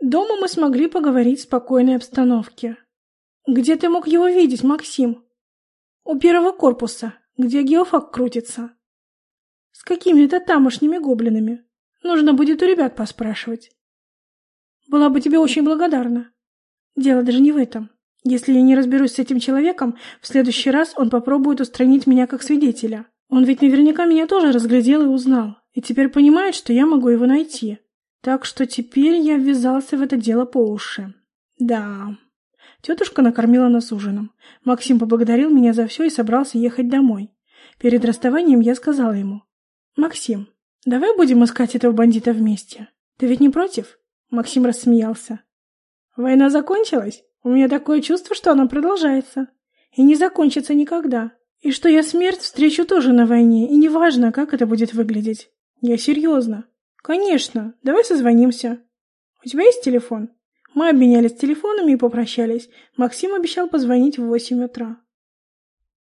Дома мы смогли поговорить в спокойной обстановке. Где ты мог его видеть, Максим? У первого корпуса, где геофак крутится. С какими-то тамошними гоблинами. Нужно будет у ребят поспрашивать. Была бы тебе очень благодарна. Дело даже не в этом. Если я не разберусь с этим человеком, в следующий раз он попробует устранить меня как свидетеля. Он ведь наверняка меня тоже разглядел и узнал, и теперь понимает, что я могу его найти. Так что теперь я ввязался в это дело по уши. Да. Тетушка накормила нас ужином. Максим поблагодарил меня за все и собрался ехать домой. Перед расставанием я сказала ему. «Максим, давай будем искать этого бандита вместе. Ты ведь не против?» Максим рассмеялся. «Война закончилась? У меня такое чувство, что она продолжается. И не закончится никогда. И что я смерть встречу тоже на войне, и неважно, как это будет выглядеть. Я серьезно. Конечно, давай созвонимся. У тебя есть телефон? Мы обменялись телефонами и попрощались. Максим обещал позвонить в восемь утра.